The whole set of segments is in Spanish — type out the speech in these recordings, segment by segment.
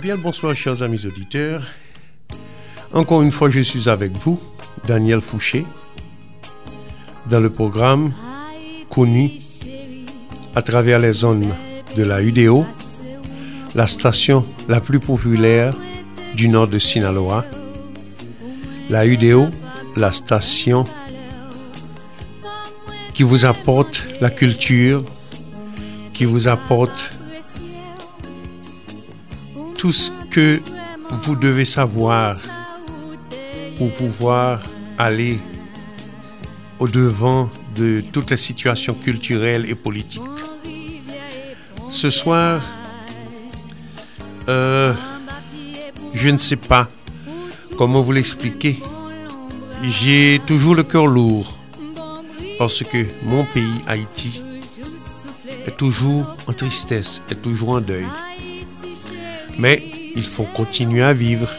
Bien bonsoir, chers amis auditeurs. Encore une fois, je suis avec vous, Daniel Fouché, dans le programme connu à travers les zones de la UDO, la station la plus populaire du nord de Sinaloa. La UDO, la station qui vous apporte la culture, qui vous apporte tout ce que vous devez savoir pour pouvoir aller au-devant de toutes les situations culturelles et politiques. Ce soir, euh, je ne sais pas comment vous l'expliquer. J'ai toujours le cœur lourd parce que mon pays, Haïti, est toujours en tristesse, est toujours en deuil. Mais il faut continuer à vivre.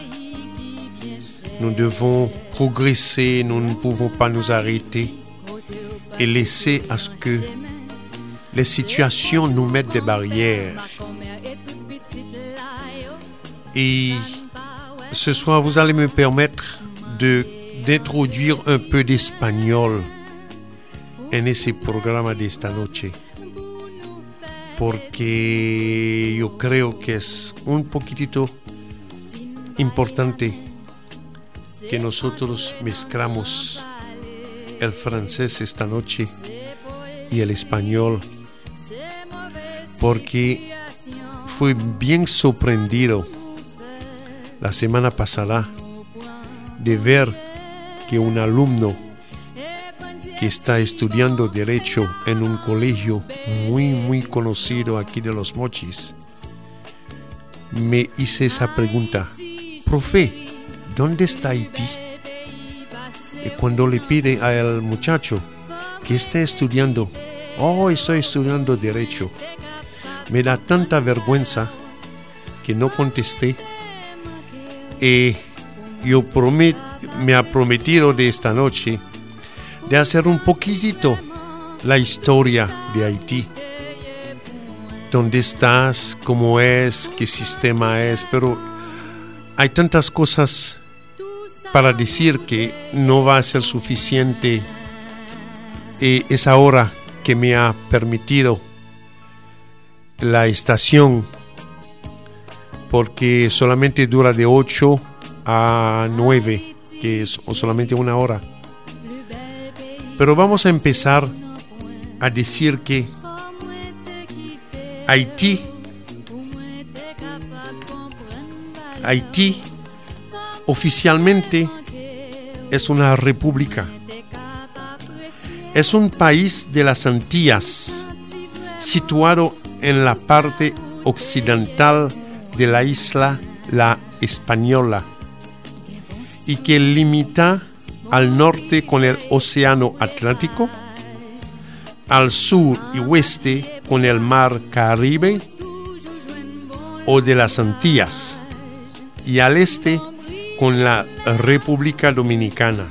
Nous devons progresser, nous ne pouvons pas nous arrêter et laisser à ce que les situations nous mettent des barrières. Et ce soir, vous allez me permettre de d'introduire un peu d'espagnol en ese programa de esta noche. Porque yo creo que es un poquitito importante que nosotros mezclamos el francés esta noche y el español. Porque fui bien sorprendido la semana pasada de ver que un alumno que está estudiando derecho en un colegio muy muy conocido aquí de los Mochis me hice esa pregunta, profe, ¿dónde está Haití? Y cuando le pide al muchacho que está estudiando, oh, estoy estudiando derecho, me da tanta vergüenza que no contesté. Y yo prometo me ha prometido de esta noche de hacer un poquitito la historia de Haití. ¿Dónde estás? ¿Cómo es? ¿Qué sistema es? Pero hay tantas cosas para decir que no va a ser suficiente eh, esa hora que me ha permitido la estación porque solamente dura de 8 a 9 que es solamente una hora. Pero vamos a empezar a decir que Haití, Haití oficialmente es una república. Es un país de las Antillas, situado en la parte occidental de la isla La Española y que limita al norte con el Océano Atlántico, al sur y oeste con el Mar Caribe o de las Antillas y al este con la República Dominicana.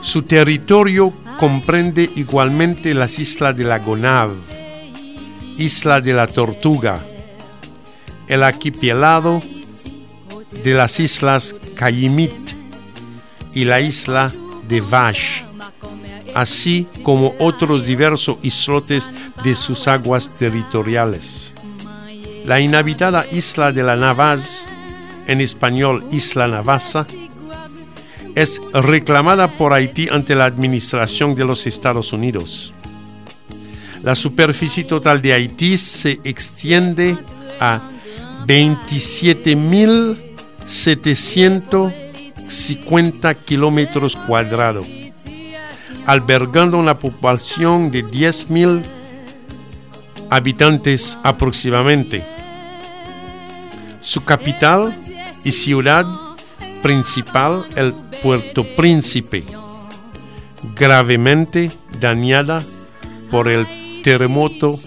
Su territorio comprende igualmente las islas de la Gonav, isla de la Tortuga, el archipiélago de las islas Cayimit y la isla de Vash, así como otros diversos islotes de sus aguas territoriales. La inhabitada isla de la Navaz, en español Isla Navasa, es reclamada por Haití ante la Administración de los Estados Unidos. La superficie total de Haití se extiende a 27.750 kilómetros cuadrados, albergando una población de 10.000 habitantes aproximadamente. Su capital y ciudad principal, el Puerto Príncipe, gravemente dañada por el terremoto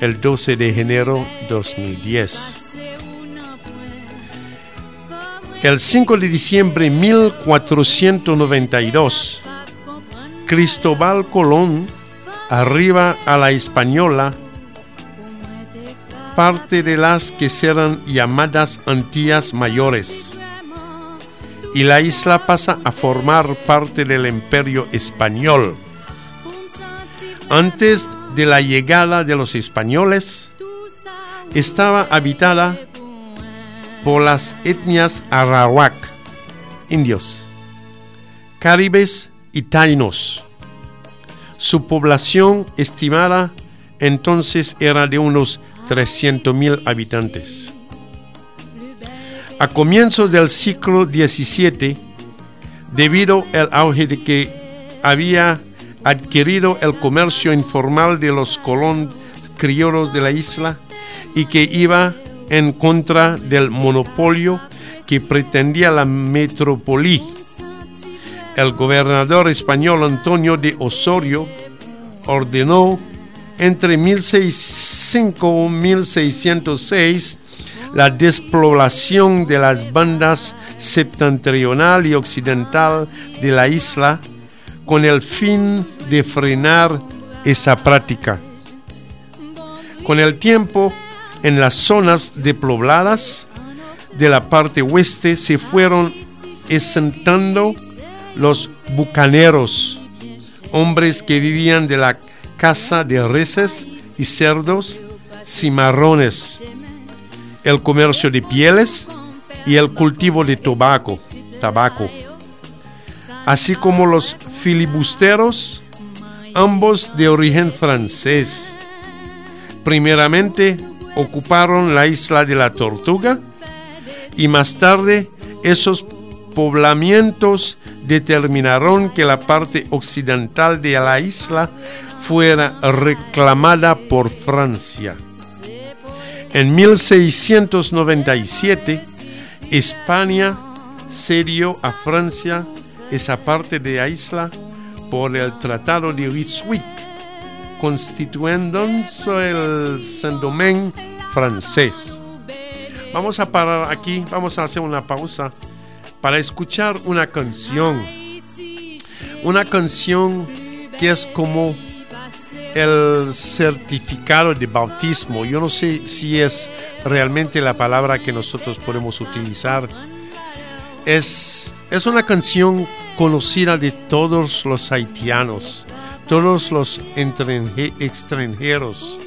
el 12 de enero 2010. El 5 de diciembre de 1492, Cristóbal Colón arriba a la Española parte de las que serán llamadas Antillas Mayores. Y la isla pasa a formar parte del imperio español. Antes de la llegada de los españoles, estaba habitada las etnias arawak, indios, caribes y tainos. Su población estimada entonces era de unos 300.000 habitantes. A comienzos del siglo XVII, debido al auge de que había adquirido el comercio informal de los colonos criollos de la isla y que iba en contra del monopolio que pretendía la metrópoli. El gobernador español Antonio de Osorio ordenó entre 1605 y 1606 la despoblación de las bandas septentrional y occidental de la isla con el fin de frenar esa práctica. Con el tiempo, en las zonas despobladas de la parte oeste se fueron asentando los bucaneros, hombres que vivían de la caza de reses y cerdos, cimarrones, el comercio de pieles y el cultivo de tabaco, tabaco, así como los filibusteros, ambos de origen francés. Primeramente ocuparon la isla de la Tortuga y más tarde esos poblamientos determinaron que la parte occidental de la isla fuera reclamada por Francia. En 1697, España cedió a Francia esa parte de la isla por el Tratado de Ryswick, constituyéndose el Saint-Domingue francés. Vamos a parar aquí, vamos a hacer una pausa para escuchar una canción. Una canción que es como el certificado de bautismo. Yo no sé si es realmente la palabra que nosotros podemos utilizar. Es, es una canción conocida de todos los haitianos, todos los extranjeros.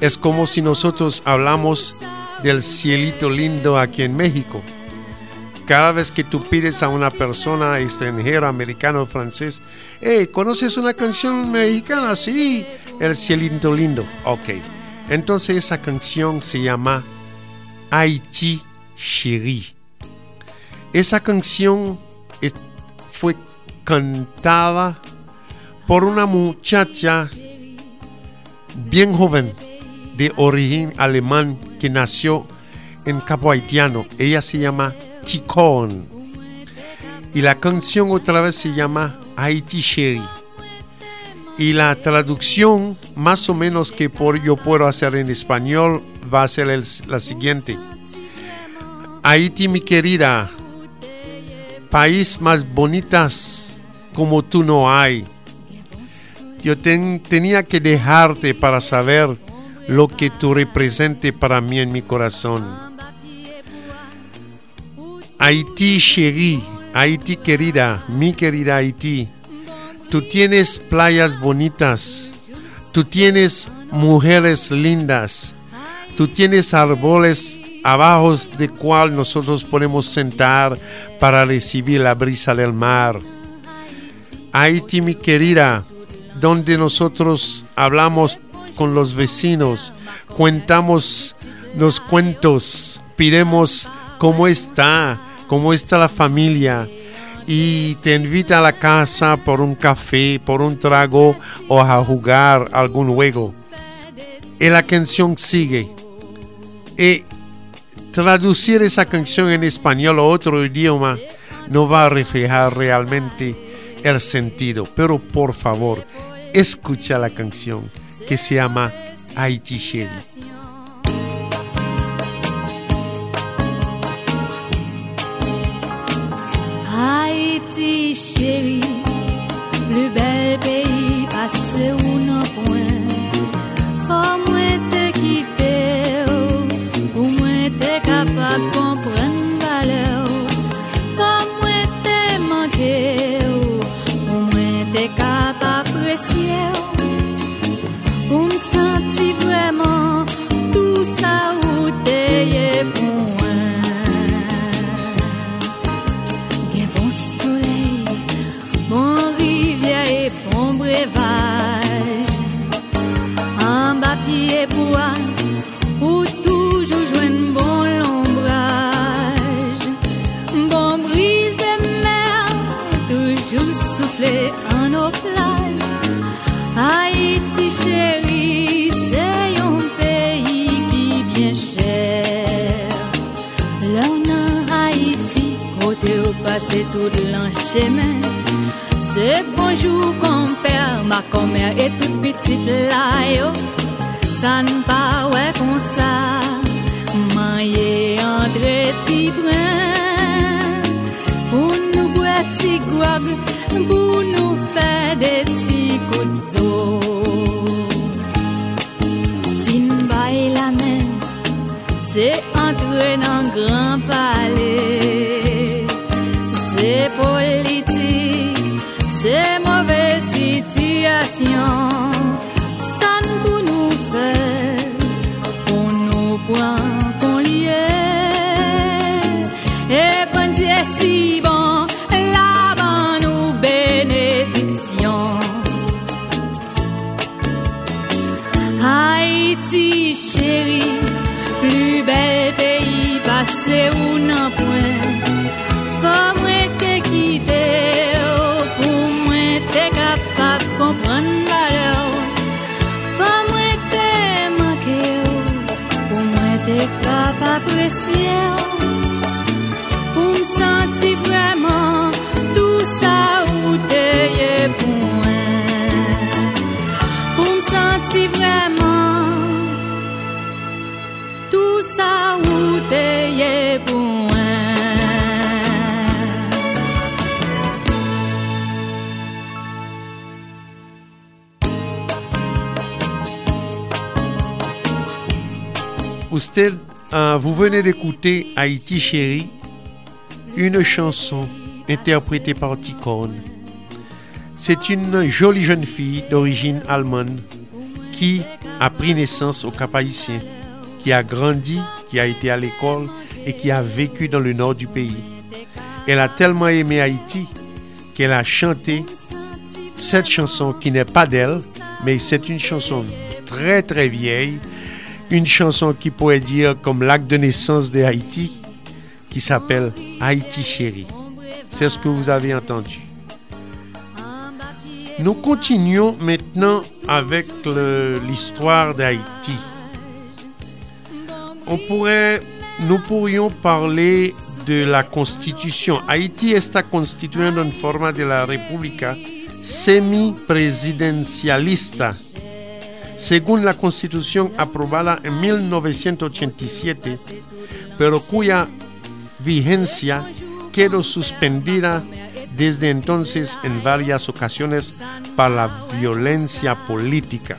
Es como si nosotros hablamos del cielito lindo aquí en México. Cada vez que tú pides a una persona extranjera, americano, francés, hey, ¿conoces una canción mexicana? Sí, El cielito lindo. Ok. Entonces esa canción se llama Haiti Chérie. Esa canción fue cantada por una muchacha bien joven de origen alemán que nació en Capo Haitiano. Ella se llama Ticón. Y la canción otra vez se llama Haiti Sherry. Y la traducción, más o menos que por, yo puedo hacer en español, va a ser la siguiente. Haiti, mi querida, país más bonitas como tú no hay. Yo tenía que dejarte para saber lo que tú representes para mí en mi corazón. Haití, chérie, Haití querida, mi querida Haití, tú tienes playas bonitas, tú tienes mujeres lindas, tú tienes árboles abajo de cual nosotros podemos sentar para recibir la brisa del mar. Haití, mi querida, donde nosotros hablamos con los vecinos, contamos los cuentos, pidemos cómo está, cómo está la familia y te invita a la casa por un café, por un trago o a jugar algún juego. Y la canción sigue. Y traducir esa canción en español o otro idioma no va a reflejar realmente el sentido. Pero por favor, escucha la canción que se llama Haiti pasión. Euh, vous venez d'écouter Haïti chérie, une chanson interprétée par Ticorne. C'est une jolie jeune fille d'origine allemande qui a pris naissance au Cap Haïtien, qui a grandi, qui a été à l'école et qui a vécu dans le nord du pays. Elle a tellement aimé Haïti qu'elle a chanté cette chanson qui n'est pas d'elle, mais c'est une chanson très très vieille, une chanson qui pourrait dire comme l'acte de naissance de Haïti, qui s'appelle Haïti chérie. C'est ce que vous avez entendu. Nous continuons maintenant avec l'histoire d'Haïti. Nous pourrions parler de la constitution. Haïti está constituyendo en forma de la república semipresidencialista, según la constitución aprobada en 1987, pero cuya vigencia quedó suspendida desde entonces en varias ocasiones por la violencia política,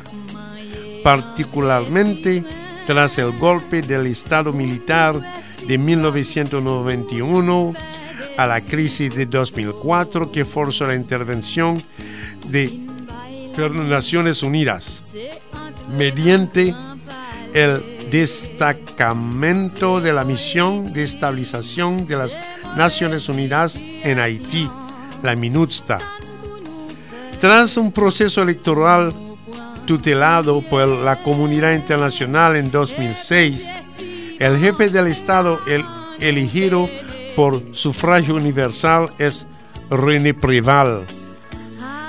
particularmente tras el golpe del Estado militar de 1991 a la crisis de 2004 que forzó la intervención de Naciones Unidas mediante el destacamento de la misión de estabilización de las Naciones Unidas en Haití, la MINUSTA. Tras un proceso electoral tutelado por la comunidad internacional en 2006, el jefe del Estado el elegido por sufragio universal es René Preval,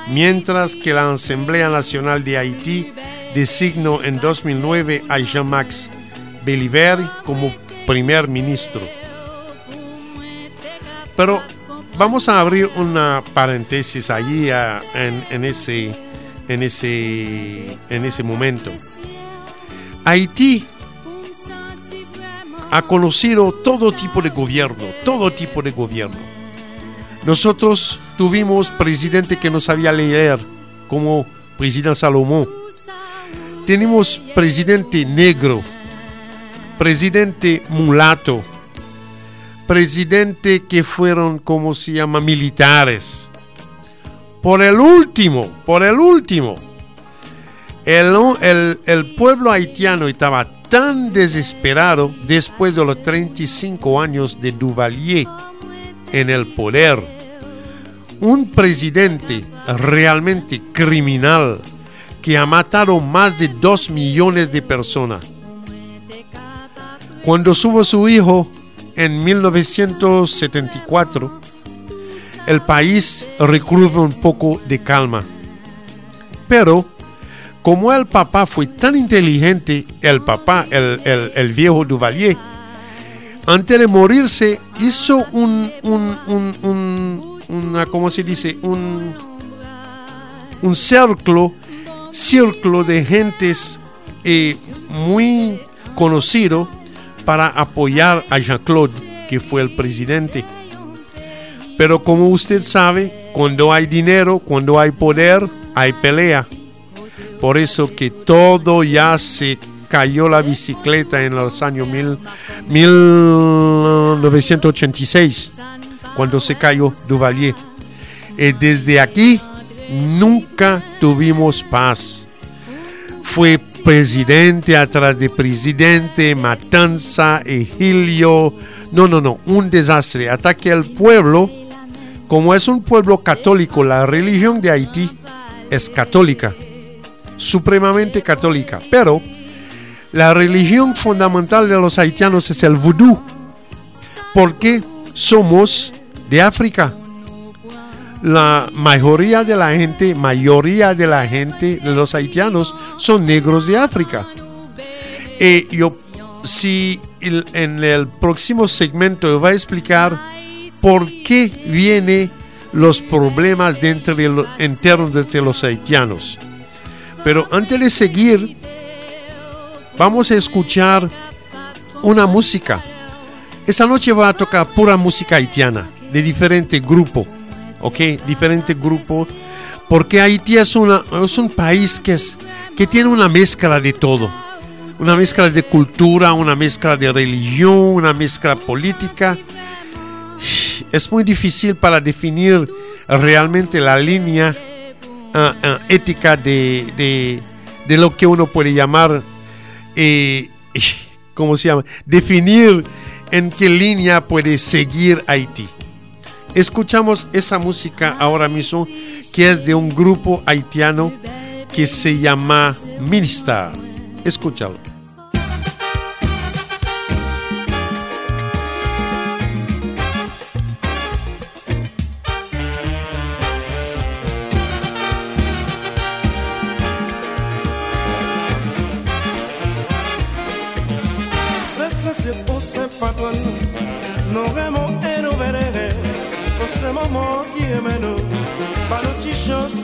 mientras que la Asamblea Nacional de Haití designó en 2009 a Jean-Max Beliver como primer ministro. Pero vamos a abrir una paréntesis allí en, en ese, en, ese, en ese momento. Haití ha conocido todo tipo de gobierno, todo tipo de gobierno. Nosotros tuvimos presidente que no sabía leer, como presidente Salomón. Tenemos presidente negro, presidente mulato, presidentes que fueron, como se llama, militares. Por el último, por el último, el, el, el pueblo haitiano estaba tan desesperado después de los 35 años de Duvalier en el poder. Un presidente realmente criminal que ha matado más de 2 millones de personas. Cuando subo su hijo en 1974, el país recuerda un poco de calma. Pero como el papá fue tan inteligente, el papá, el, viejo Duvalier, antes de morirse hizo un, un, una, ¿cómo se dice? Un, un círculo, círculo de gentes eh, muy conocido para apoyar a Jean-Claude, que fue el presidente. Pero como usted sabe, cuando hay dinero, cuando hay poder, hay pelea. Por eso que todo ya se cayó la bicicleta en los años mil, 1986, cuando se cayó Duvalier. Y desde aquí nunca tuvimos paz. Fue presidente atrás de presidente, matanza, egilio. No, no, no, un desastre. Hasta que el pueblo, como es un pueblo católico, la religión de Haití es católica supremamente católica, pero la religión fundamental de los haitianos es el vudú, porque somos de África. La mayoría de la gente, mayoría de la gente de los haitianos son negros de África. Y yo, si en el próximo segmento voy a explicar por qué vienen los problemas dentro de internos entre los haitianos. Pero antes de seguir, vamos a escuchar una música. Esa noche va a tocar pura música haitiana, de diferente grupo, ¿ok? Diferente grupo, porque Haití es, una, es un país que, es, que tiene una mezcla de todo. Una mezcla de cultura, una mezcla de religión, una mezcla política. Es muy difícil para definir realmente la línea Ah, ah, ética de, lo que uno puede llamar, eh, ¿cómo se llama? Definir en qué línea puede seguir Haití. Escuchamos esa música ahora mismo que es de un grupo haitiano que se llama Ministar. Escúchalo.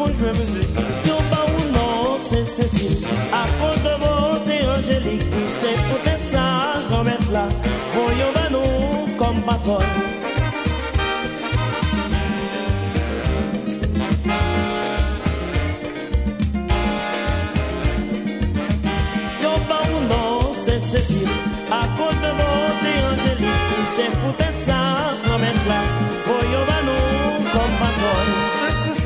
pour jouer musique. Yon pas ou non, c'est Cécile. À cause de beauté angélique, c'est peut-être ça, grand maître là. Voyons ben nous comme patronne. Yon pas ou non, c'est Cécile. À cause de beauté angélique, c'est peut-être ça, grand maître là.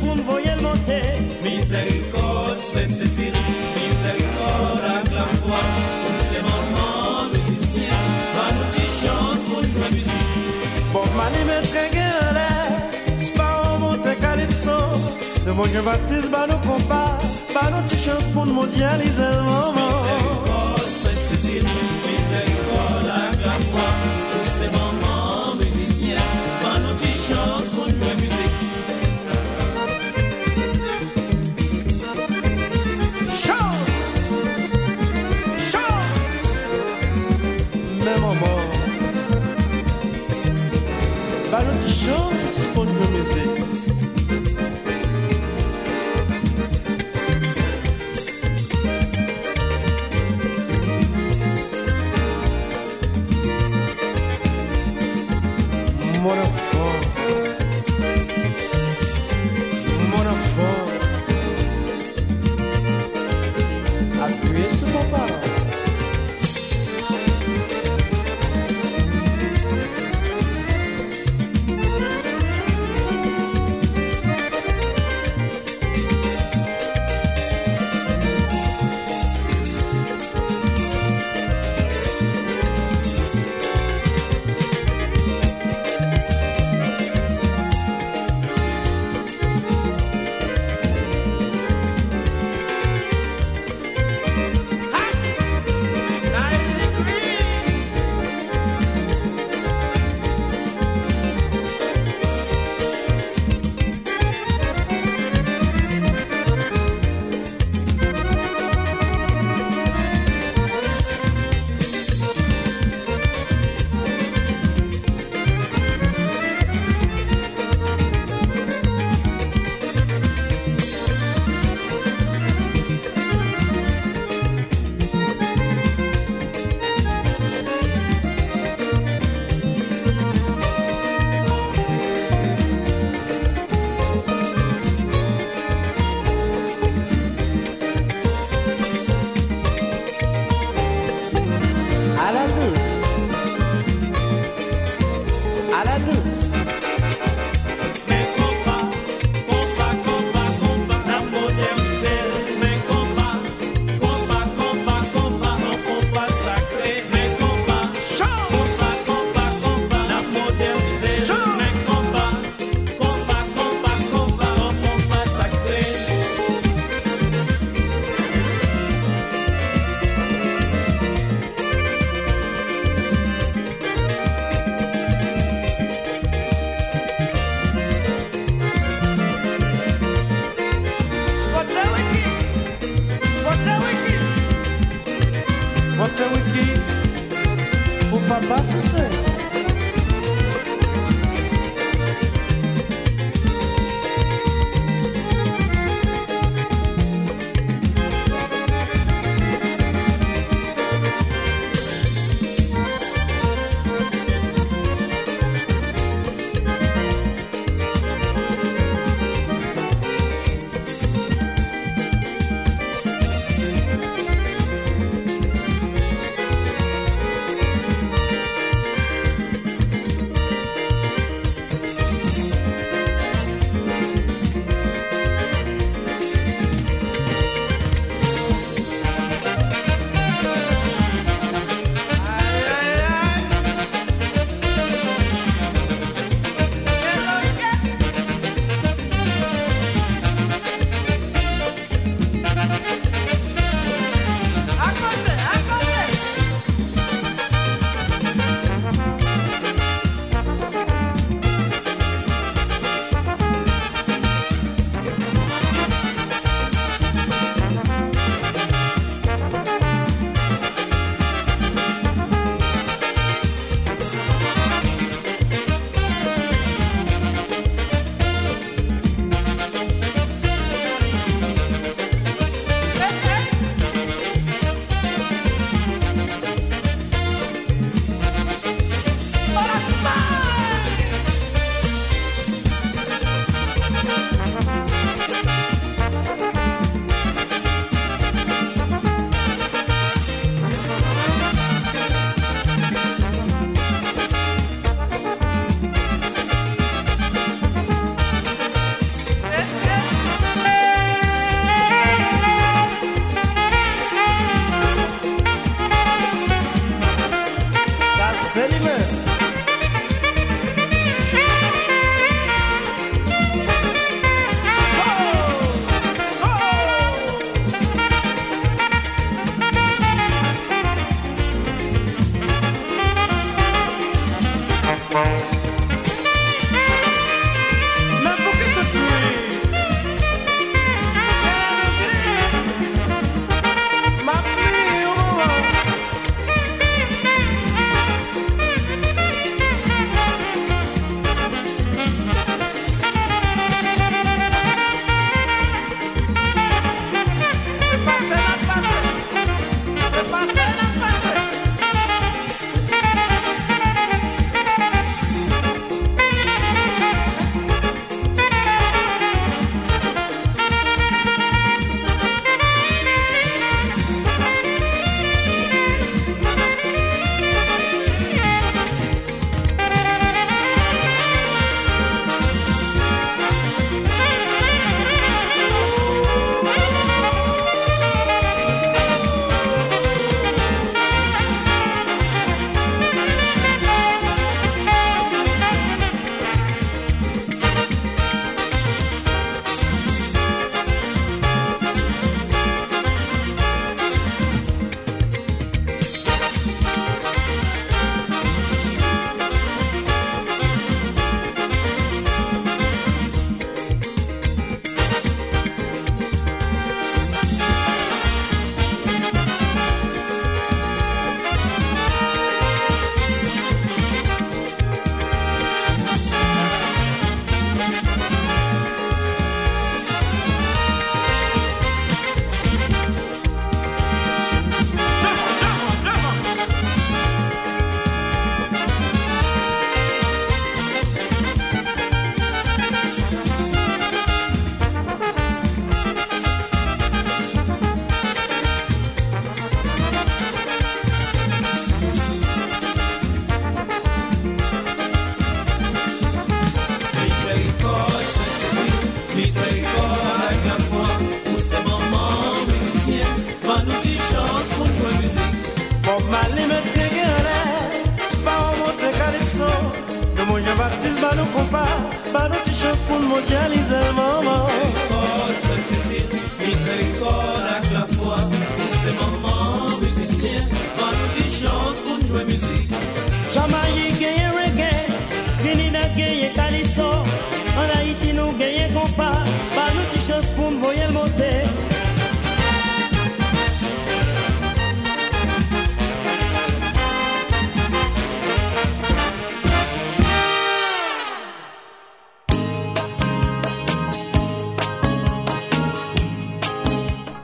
pour me voyer le monter. Miséricorde, c'est Cécile, miséricorde, acclame toi. Pour ces moments musiciens, ma petite chance pour jouer la musique. Bon, mani, me tringue à l'air, spa en monte calypso. De mon Dieu baptiste, ba nous compas, ba nous petite chance pour nous mondialiser le moment. Ces moments musiciens, pas nos petites chances pour jouer musique. spun for music. What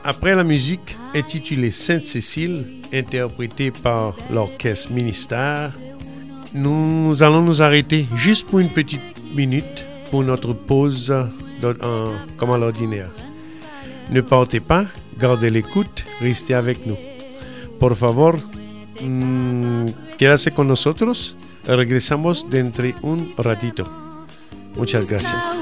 Après la musique intitulée Sainte-Cécile, interprétée par l'orchestre Ministère, nous allons nous arrêter juste pour une petite minute pour notre pause en- comme à l'ordinaire. Ne partez pas, gardez l'écoute, restez avec nous. Por favor, mm, quédase con nosotros. Regresamos dentro de un ratito. Muchas gracias.